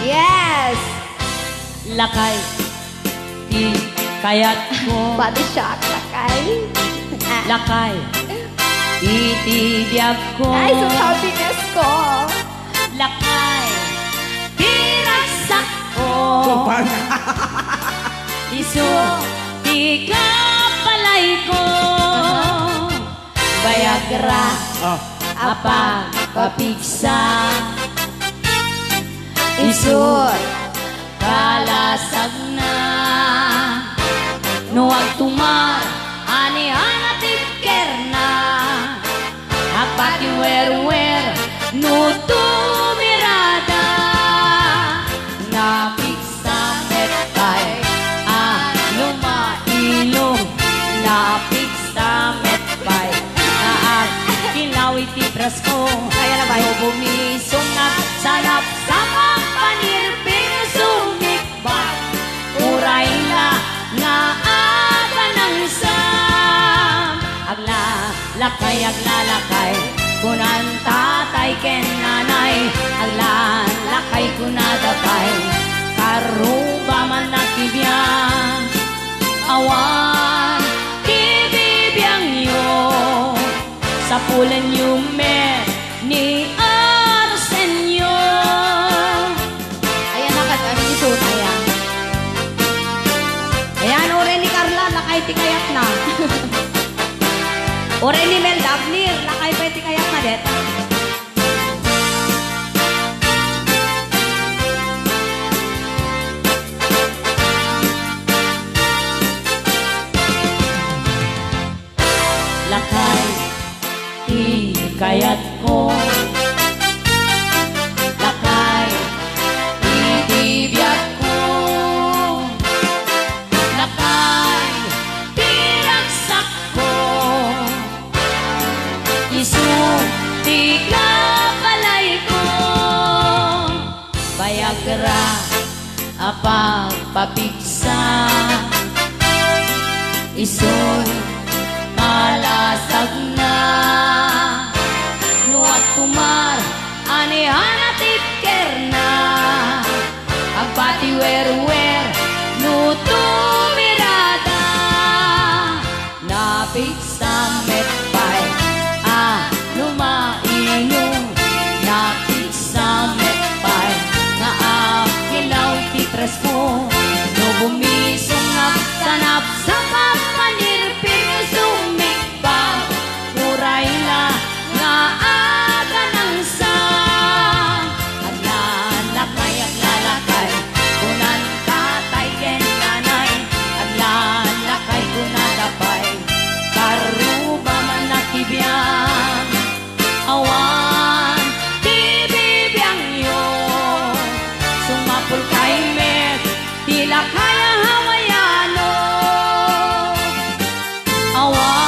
Yes! Lakay, di kayat ko. Body shot, lakay. Ah. Lakay, itibiyag ko. Ay, sa happiness ko. Lakay, tinagsak ko. Tupan. Iso, di ka palay ko. Viagra, Oh. apa, papiksa. Isur. kalasag na. Nuwag tumar, ani hanatik kerna. Apati wer-wer, nutu mirada. Napik sa metay, ah, lumailong. Napik lakay, agla, lakay Kunan tatay ken nanay Agla, lakay kunadapay Karuba man nakibiyang Awan, kibibiyang yo. Sa pulan yume ni Arsenio ore ni Mel Dabnir, lakay pa ti kayat na det. lakay Ikayat ko Viagra Apag papiksa Isun malasag na. Nuat kumar, anihan at itker na. Agpati werwe upside 好啊。